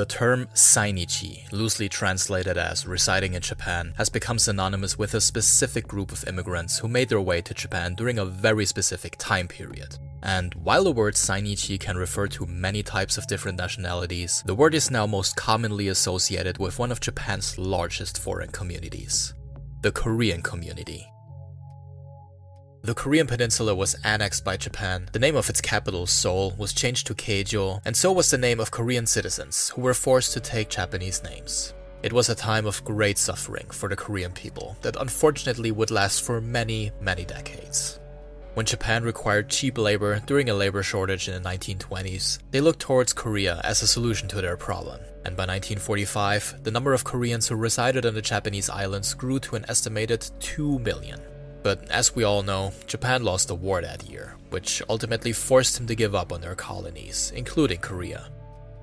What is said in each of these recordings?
The term Sainichi, loosely translated as residing in Japan, has become synonymous with a specific group of immigrants who made their way to Japan during a very specific time period. And while the word Sainichi can refer to many types of different nationalities, the word is now most commonly associated with one of Japan's largest foreign communities the Korean community. The Korean peninsula was annexed by Japan, the name of its capital, Seoul, was changed to Keijo, and so was the name of Korean citizens who were forced to take Japanese names. It was a time of great suffering for the Korean people that unfortunately would last for many, many decades. When Japan required cheap labor during a labor shortage in the 1920s, they looked towards Korea as a solution to their problem. And by 1945, the number of Koreans who resided on the Japanese islands grew to an estimated 2 million. But as we all know, Japan lost the war that year, which ultimately forced him to give up on their colonies, including Korea.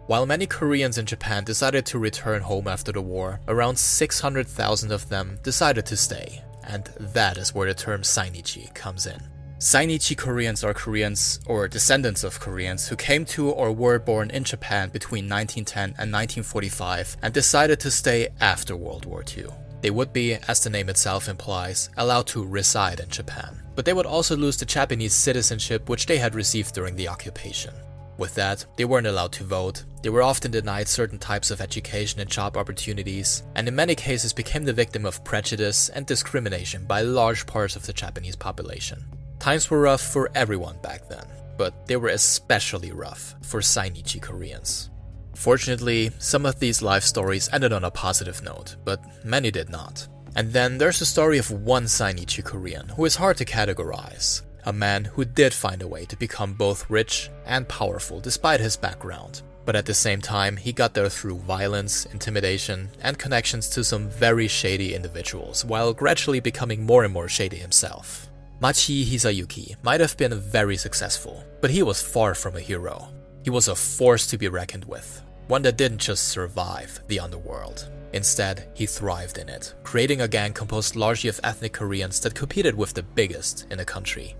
While many Koreans in Japan decided to return home after the war, around 600,000 of them decided to stay, and that is where the term Sainichi comes in. Sainichi Koreans are Koreans, or descendants of Koreans, who came to or were born in Japan between 1910 and 1945 and decided to stay after World War II. They would be, as the name itself implies, allowed to reside in Japan, but they would also lose the Japanese citizenship which they had received during the occupation. With that, they weren't allowed to vote, they were often denied certain types of education and job opportunities, and in many cases became the victim of prejudice and discrimination by large parts of the Japanese population. Times were rough for everyone back then, but they were especially rough for Sainichi Koreans. Fortunately, some of these life stories ended on a positive note, but many did not. And then there's the story of one Sainichi Korean who is hard to categorize. A man who did find a way to become both rich and powerful despite his background. But at the same time, he got there through violence, intimidation, and connections to some very shady individuals, while gradually becoming more and more shady himself. Machi Hisayuki might have been very successful, but he was far from a hero. He was a force to be reckoned with, one that didn't just survive the underworld. Instead, he thrived in it, creating a gang composed largely of ethnic Koreans that competed with the biggest in the country.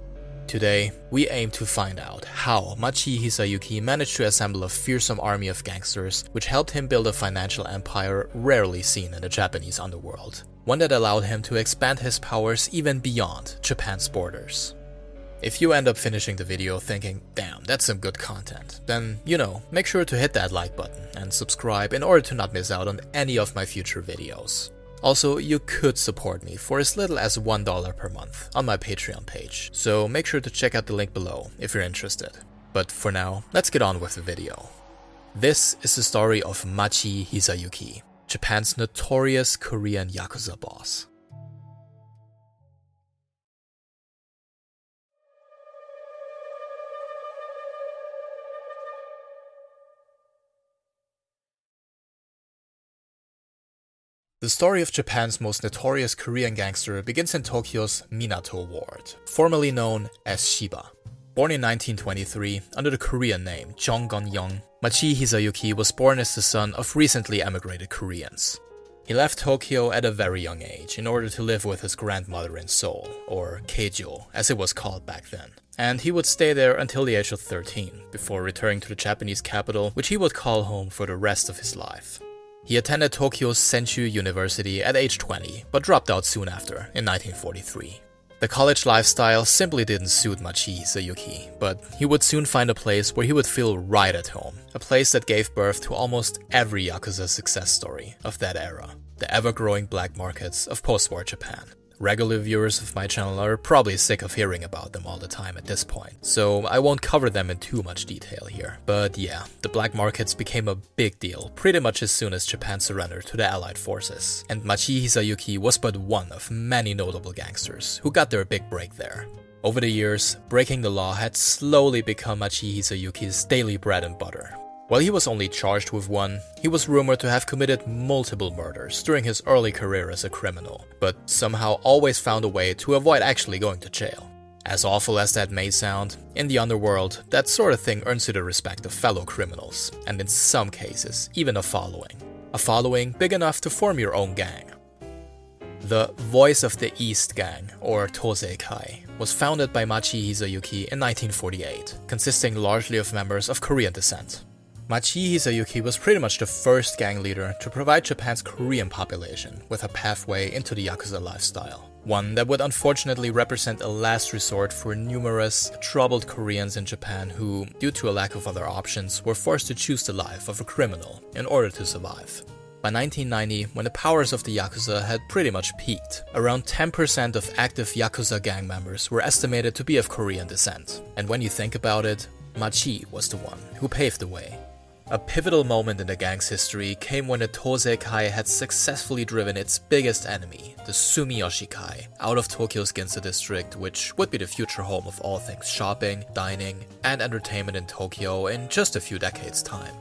Today, we aim to find out how Machi Hisayuki managed to assemble a fearsome army of gangsters which helped him build a financial empire rarely seen in the Japanese underworld, one that allowed him to expand his powers even beyond Japan's borders. If you end up finishing the video thinking, damn, that's some good content, then, you know, make sure to hit that like button and subscribe in order to not miss out on any of my future videos. Also, you could support me for as little as $1 per month on my Patreon page, so make sure to check out the link below if you're interested. But for now, let's get on with the video. This is the story of Machi Hisayuki, Japan's notorious Korean Yakuza boss. The story of Japan's most notorious Korean gangster begins in Tokyo's Minato ward, formerly known as Shiba. Born in 1923 under the Korean name Jong Gun-young, Machi Hisayuki was born as the son of recently emigrated Koreans. He left Tokyo at a very young age in order to live with his grandmother in Seoul, or Keijo as it was called back then. And he would stay there until the age of 13, before returning to the Japanese capital, which he would call home for the rest of his life. He attended Tokyo's Senshu University at age 20, but dropped out soon after, in 1943. The college lifestyle simply didn't suit Machi Hisayuki, but he would soon find a place where he would feel right at home, a place that gave birth to almost every Yakuza success story of that era, the ever-growing black markets of post-war Japan. Regular viewers of my channel are probably sick of hearing about them all the time at this point, so I won't cover them in too much detail here. But yeah, the black markets became a big deal pretty much as soon as Japan surrendered to the Allied forces, and Machi Hisayuki was but one of many notable gangsters who got their big break there. Over the years, breaking the law had slowly become Machi Hisayuki's daily bread and butter, while he was only charged with one, he was rumored to have committed multiple murders during his early career as a criminal, but somehow always found a way to avoid actually going to jail. As awful as that may sound, in the underworld, that sort of thing earns you the respect of fellow criminals, and in some cases, even a following. A following big enough to form your own gang. The Voice of the East Gang, or Toseikai, was founded by Machi Hisayuki in 1948, consisting largely of members of Korean descent. Machi Hisayuki was pretty much the first gang leader to provide Japan's Korean population with a pathway into the Yakuza lifestyle. One that would unfortunately represent a last resort for numerous troubled Koreans in Japan who, due to a lack of other options, were forced to choose the life of a criminal in order to survive. By 1990, when the powers of the Yakuza had pretty much peaked, around 10% of active Yakuza gang members were estimated to be of Korean descent. And when you think about it, Machi was the one who paved the way. A pivotal moment in the gang's history came when the Tosei Kai had successfully driven its biggest enemy, the Sumiyoshi Kai, out of Tokyo's Ginza district, which would be the future home of all things shopping, dining, and entertainment in Tokyo in just a few decades' time.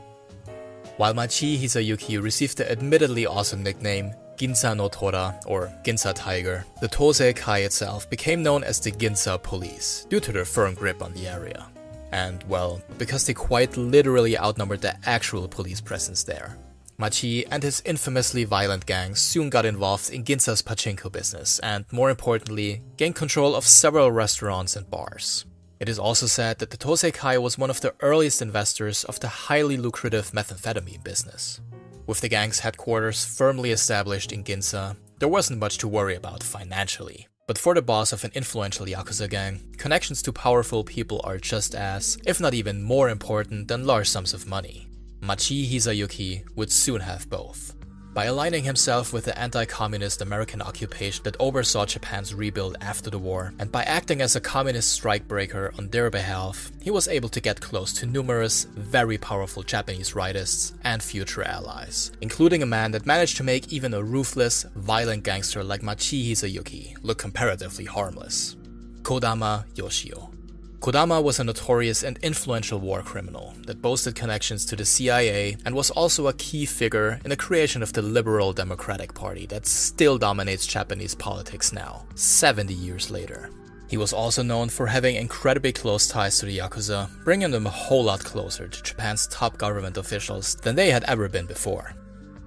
While Machi Hisayuki received the admittedly awesome nickname Ginza no Tora, or Ginza Tiger, the Tosei Kai itself became known as the Ginza Police due to their firm grip on the area. And, well, because they quite literally outnumbered the actual police presence there. Machi and his infamously violent gang soon got involved in Ginza's pachinko business and, more importantly, gained control of several restaurants and bars. It is also said that the Tosei Kai was one of the earliest investors of the highly lucrative methamphetamine business. With the gang's headquarters firmly established in Ginza, there wasn't much to worry about financially. But for the boss of an influential Yakuza gang, connections to powerful people are just as, if not even more important than large sums of money. Machi Hisayuki would soon have both. By aligning himself with the anti communist American occupation that oversaw Japan's rebuild after the war, and by acting as a communist strikebreaker on their behalf, he was able to get close to numerous, very powerful Japanese rightists and future allies, including a man that managed to make even a ruthless, violent gangster like Machi Hisayuki look comparatively harmless Kodama Yoshio. Kodama was a notorious and influential war criminal that boasted connections to the CIA and was also a key figure in the creation of the Liberal Democratic Party that still dominates Japanese politics now, 70 years later. He was also known for having incredibly close ties to the Yakuza, bringing them a whole lot closer to Japan's top government officials than they had ever been before.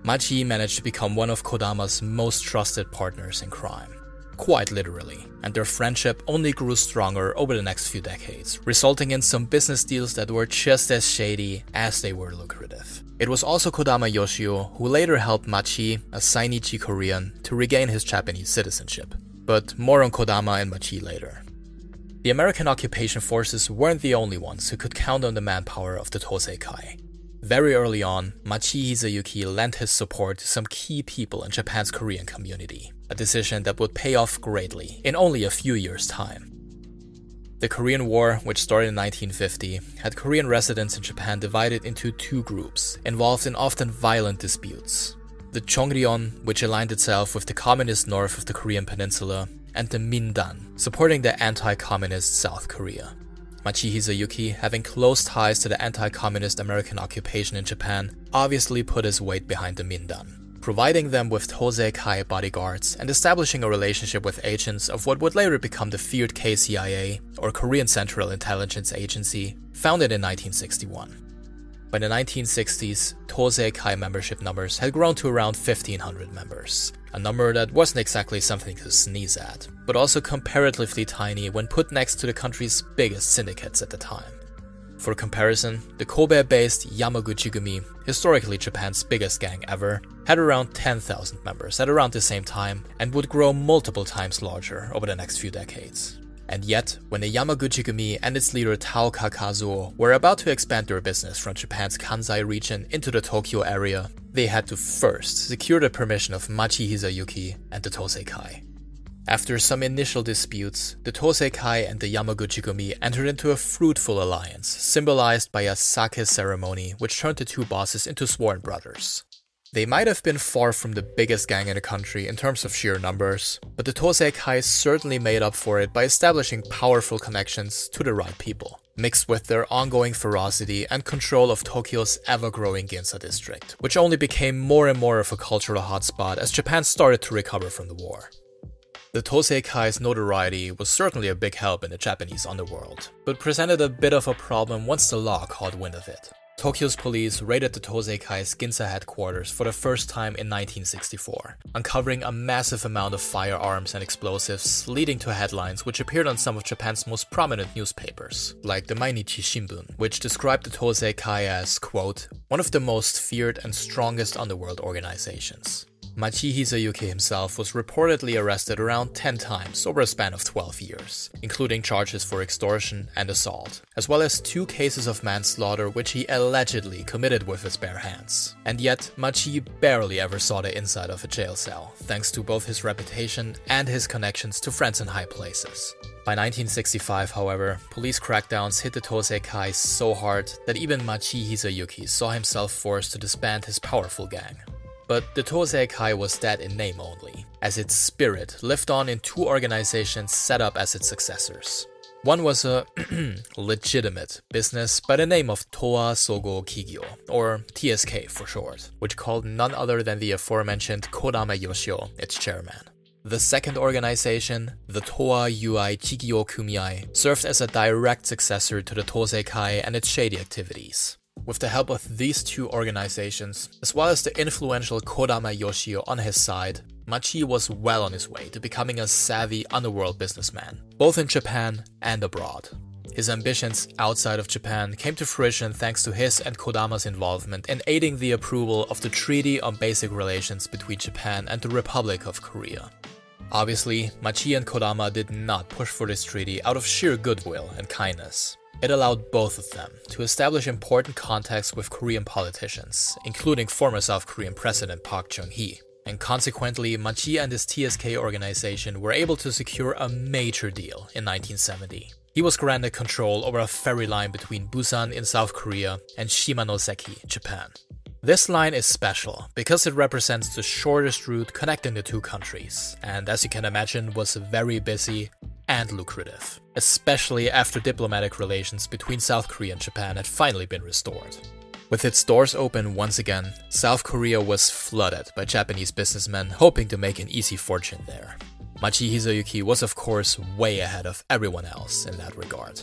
Machi managed to become one of Kodama's most trusted partners in crime quite literally, and their friendship only grew stronger over the next few decades, resulting in some business deals that were just as shady as they were lucrative. It was also Kodama Yoshio who later helped Machi, a Sainichi Korean, to regain his Japanese citizenship. But more on Kodama and Machi later. The American occupation forces weren't the only ones who could count on the manpower of the Tosei Kai. Very early on, Machi Hisayuki lent his support to some key people in Japan's Korean community, a decision that would pay off greatly in only a few years' time. The Korean War, which started in 1950, had Korean residents in Japan divided into two groups, involved in often violent disputes. The Chongryon, which aligned itself with the communist north of the Korean peninsula, and the Mindan, supporting the anti communist South Korea. Machi Hisayuki, having close ties to the anti communist American occupation in Japan, obviously put his weight behind the Mindan, providing them with Tosei Kai bodyguards and establishing a relationship with agents of what would later become the feared KCIA, or Korean Central Intelligence Agency, founded in 1961. By the 1960s, Tosei membership numbers had grown to around 1500 members, a number that wasn't exactly something to sneeze at, but also comparatively tiny when put next to the country's biggest syndicates at the time. For comparison, the Kobe based Yamaguchi-gumi, historically Japan's biggest gang ever, had around 10,000 members at around the same time and would grow multiple times larger over the next few decades. And yet, when the Yamaguchi-gumi and its leader Taoka Kazuo were about to expand their business from Japan's Kansai region into the Tokyo area, they had to first secure the permission of Machi Hisayuki and the Tosei Kai. After some initial disputes, the Tosei Kai and the Yamaguchi-gumi entered into a fruitful alliance, symbolized by a sake ceremony which turned the two bosses into sworn brothers. They might have been far from the biggest gang in the country in terms of sheer numbers, but the Tosei Kai certainly made up for it by establishing powerful connections to the right people, mixed with their ongoing ferocity and control of Tokyo's ever growing Ginza district, which only became more and more of a cultural hotspot as Japan started to recover from the war. The Tosei Kai's notoriety was certainly a big help in the Japanese underworld, but presented a bit of a problem once the law caught wind of it. Tokyo's police raided the Toseikai Ginza headquarters for the first time in 1964, uncovering a massive amount of firearms and explosives, leading to headlines which appeared on some of Japan's most prominent newspapers, like the Mainichi Shimbun, which described the Toseikai as, quote, one of the most feared and strongest underworld organizations. Machi Hisayuki himself was reportedly arrested around 10 times over a span of 12 years, including charges for extortion and assault, as well as two cases of manslaughter which he allegedly committed with his bare hands. And yet, Machi barely ever saw the inside of a jail cell, thanks to both his reputation and his connections to friends in high places. By 1965, however, police crackdowns hit the Tosei Kai so hard that even Machi Hisayuki saw himself forced to disband his powerful gang. But the Toseikai was dead in name only, as its spirit lived on in two organizations set up as its successors. One was a legitimate business by the name of Towa Sogo Kigyo, or TSK for short, which called none other than the aforementioned Kodama Yoshio its chairman. The second organization, the Towa Ui Kigyo Kumiai, served as a direct successor to the Toseikai and its shady activities. With the help of these two organizations, as well as the influential Kodama Yoshio on his side, Machi was well on his way to becoming a savvy underworld businessman, both in Japan and abroad. His ambitions outside of Japan came to fruition thanks to his and Kodama's involvement in aiding the approval of the Treaty on Basic Relations between Japan and the Republic of Korea. Obviously, Machi and Kodama did not push for this treaty out of sheer goodwill and kindness. It allowed both of them to establish important contacts with Korean politicians, including former South Korean President Park Chung-hee. And consequently, Machi and his TSK organization were able to secure a major deal in 1970. He was granted control over a ferry line between Busan in South Korea and Shimonoseki, Japan. This line is special because it represents the shortest route connecting the two countries, and as you can imagine, was very busy and lucrative, especially after diplomatic relations between South Korea and Japan had finally been restored. With its doors open once again, South Korea was flooded by Japanese businessmen hoping to make an easy fortune there. Machi Hisayuki was, of course, way ahead of everyone else in that regard.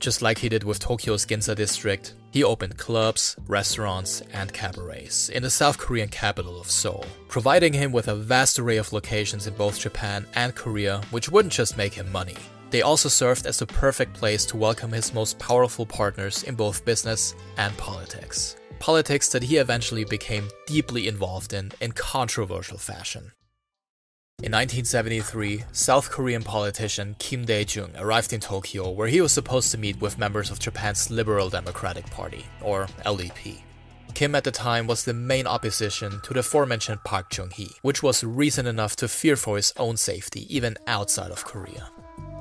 Just like he did with Tokyo's Ginza district, he opened clubs, restaurants, and cabarets in the South Korean capital of Seoul, providing him with a vast array of locations in both Japan and Korea, which wouldn't just make him money. They also served as the perfect place to welcome his most powerful partners in both business and politics. Politics that he eventually became deeply involved in in controversial fashion. In 1973, South Korean politician Kim Dae-jung arrived in Tokyo where he was supposed to meet with members of Japan's Liberal Democratic Party, or LDP. Kim at the time was the main opposition to the aforementioned Park Chung-hee, which was reason enough to fear for his own safety even outside of Korea.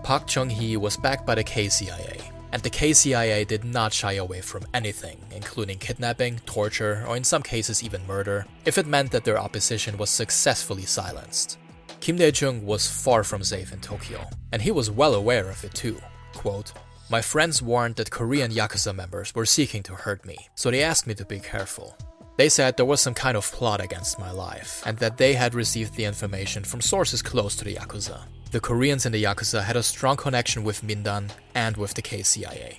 Park Chung-hee was backed by the KCIA, and the KCIA did not shy away from anything, including kidnapping, torture, or in some cases even murder, if it meant that their opposition was successfully silenced. Kim Dae-jung was far from safe in Tokyo, and he was well aware of it too. Quote, my friends warned that Korean Yakuza members were seeking to hurt me, so they asked me to be careful. They said there was some kind of plot against my life, and that they had received the information from sources close to the Yakuza. The Koreans in the Yakuza had a strong connection with Mindan and with the KCIA.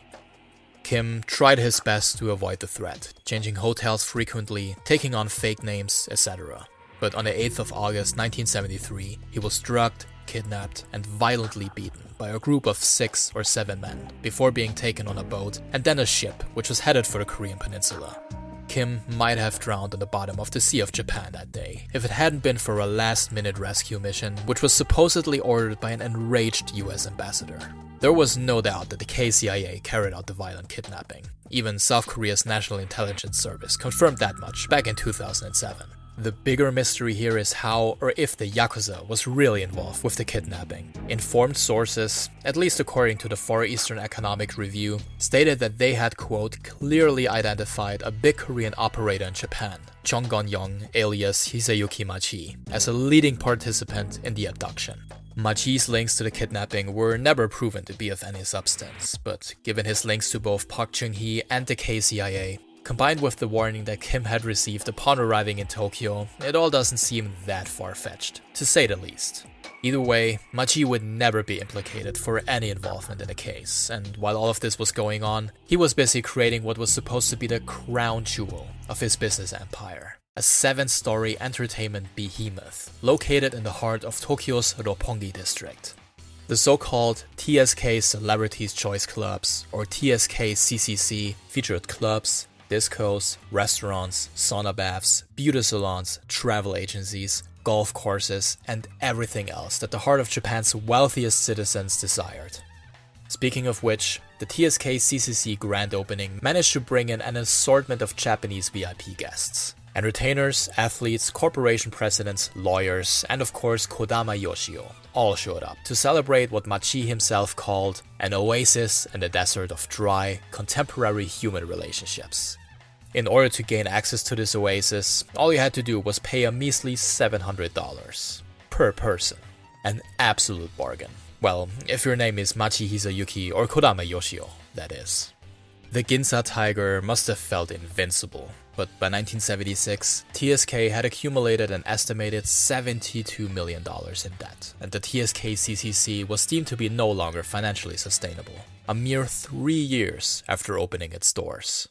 Kim tried his best to avoid the threat, changing hotels frequently, taking on fake names, etc but on the 8th of August 1973, he was drugged, kidnapped, and violently beaten by a group of six or seven men before being taken on a boat and then a ship which was headed for the Korean peninsula. Kim might have drowned on the bottom of the Sea of Japan that day if it hadn't been for a last minute rescue mission which was supposedly ordered by an enraged US ambassador. There was no doubt that the KCIA carried out the violent kidnapping. Even South Korea's National Intelligence Service confirmed that much back in 2007. The bigger mystery here is how or if the Yakuza was really involved with the kidnapping. Informed sources, at least according to the Far Eastern Economic Review, stated that they had, quote, clearly identified a big Korean operator in Japan, Chung Gon-young alias Hisayuki Machi, as a leading participant in the abduction. Machi's links to the kidnapping were never proven to be of any substance, but given his links to both Park Chung-hee and the KCIA, Combined with the warning that Kim had received upon arriving in Tokyo, it all doesn't seem that far fetched, to say the least. Either way, Machi would never be implicated for any involvement in the case, and while all of this was going on, he was busy creating what was supposed to be the crown jewel of his business empire a seven story entertainment behemoth located in the heart of Tokyo's Roppongi district. The so called TSK Celebrities Choice Clubs, or TSK CCC, featured clubs, discos, restaurants, sauna baths, beauty salons, travel agencies, golf courses, and everything else that the heart of Japan's wealthiest citizens desired. Speaking of which, the TSK CCC grand opening managed to bring in an assortment of Japanese VIP guests. Entertainers, athletes, corporation presidents, lawyers, and of course Kodama Yoshio all showed up to celebrate what Machi himself called an oasis in the desert of dry, contemporary human relationships. In order to gain access to this oasis, all you had to do was pay a measly $700 per person. An absolute bargain. Well, if your name is Machi Hisayuki or Kodama Yoshio, that is. The Ginza Tiger must have felt invincible, but by 1976, TSK had accumulated an estimated $72 million in debt, and the TSK CCC was deemed to be no longer financially sustainable, a mere three years after opening its doors.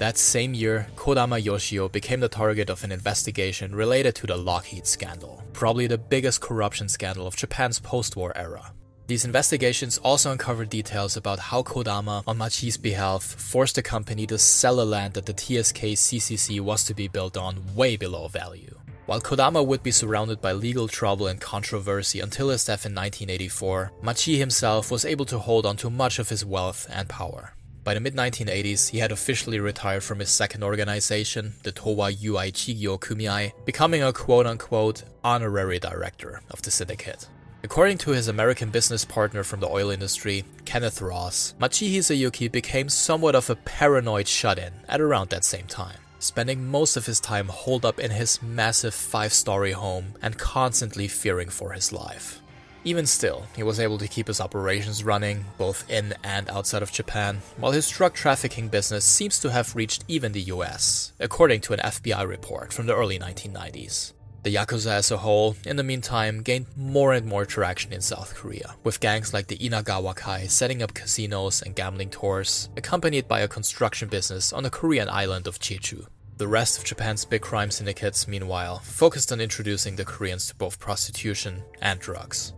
That same year, Kodama Yoshio became the target of an investigation related to the Lockheed scandal, probably the biggest corruption scandal of Japan's post war era. These investigations also uncovered details about how Kodama, on Machi's behalf, forced the company to sell the land that the TSK CCC was to be built on way below value. While Kodama would be surrounded by legal trouble and controversy until his death in 1984, Machi himself was able to hold on to much of his wealth and power. By the mid 1980s, he had officially retired from his second organization, the Towa Ui Chigyo Kumiai, becoming a quote unquote honorary director of the syndicate. According to his American business partner from the oil industry, Kenneth Ross, Machi Hisayuki became somewhat of a paranoid shut in at around that same time, spending most of his time holed up in his massive five story home and constantly fearing for his life. Even still, he was able to keep his operations running, both in and outside of Japan, while his drug trafficking business seems to have reached even the US, according to an FBI report from the early 1990s. The Yakuza as a whole, in the meantime, gained more and more traction in South Korea, with gangs like the Inagawa Kai setting up casinos and gambling tours, accompanied by a construction business on the Korean island of Jeju. The rest of Japan's big crime syndicates, meanwhile, focused on introducing the Koreans to both prostitution and drugs.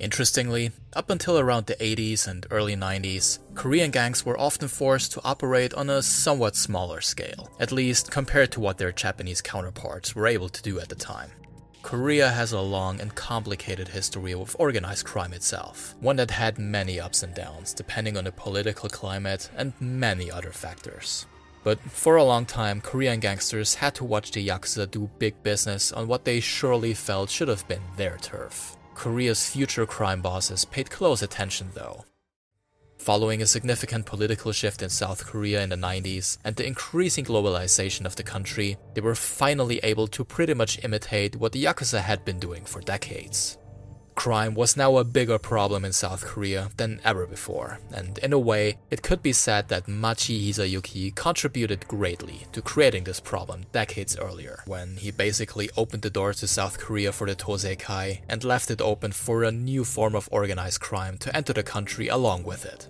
Interestingly, up until around the 80s and early 90s, Korean gangs were often forced to operate on a somewhat smaller scale, at least compared to what their Japanese counterparts were able to do at the time. Korea has a long and complicated history of organized crime itself, one that had many ups and downs depending on the political climate and many other factors. But for a long time, Korean gangsters had to watch the Yakuza do big business on what they surely felt should have been their turf. Korea's future crime bosses paid close attention, though. Following a significant political shift in South Korea in the 90s and the increasing globalization of the country, they were finally able to pretty much imitate what the Yakuza had been doing for decades crime was now a bigger problem in South Korea than ever before, and in a way, it could be said that Machi Hisayuki contributed greatly to creating this problem decades earlier, when he basically opened the doors to South Korea for the Toseikai and left it open for a new form of organized crime to enter the country along with it.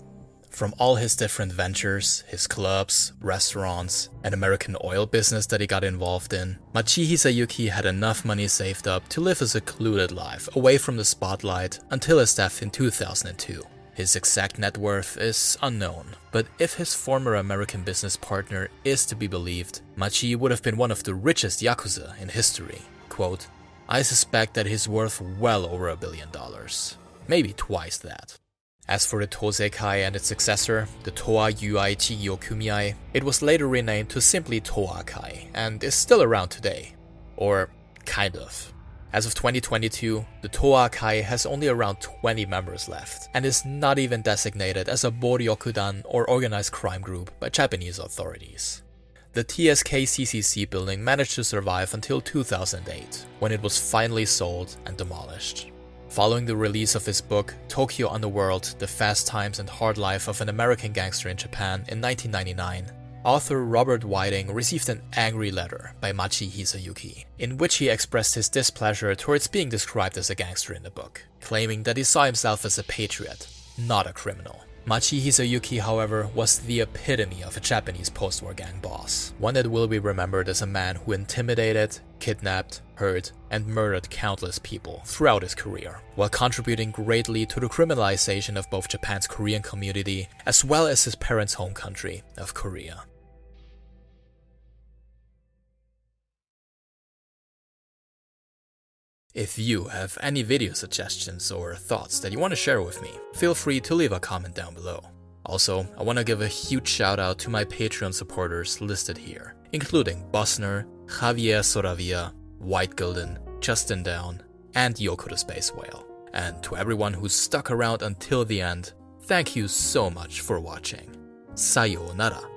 From all his different ventures, his clubs, restaurants, and American oil business that he got involved in, Machi Hisayuki had enough money saved up to live a secluded life away from the spotlight until his death in 2002. His exact net worth is unknown, but if his former American business partner is to be believed, Machi would have been one of the richest yakuza in history. Quote, I suspect that he's worth well over a billion dollars. Maybe twice that. As for the Toseikai and its successor, the Toa Ui Chigyo Kumiai, it was later renamed to simply Toa Kai and is still around today. Or kind of. As of 2022, the Toa Kai has only around 20 members left and is not even designated as a Boryokudan or organized crime group by Japanese authorities. The TSK CCC building managed to survive until 2008, when it was finally sold and demolished. Following the release of his book, Tokyo Underworld The Fast Times and Hard Life of an American Gangster in Japan in 1999, author Robert Whiting received an angry letter by Machi Hisayuki, in which he expressed his displeasure towards being described as a gangster in the book, claiming that he saw himself as a patriot, not a criminal. Machi Hisayuki, however, was the epitome of a Japanese post-war gang boss, one that will be remembered as a man who intimidated, kidnapped, hurt, and murdered countless people throughout his career, while contributing greatly to the criminalization of both Japan's Korean community as well as his parents' home country of Korea. If you have any video suggestions or thoughts that you want to share with me, feel free to leave a comment down below. Also, I want to give a huge shout out to my Patreon supporters listed here, including Bosner, Javier Soravia, White Gilden, Justin Down, and Yoko the Space Whale. And to everyone who stuck around until the end, thank you so much for watching. Sayonara.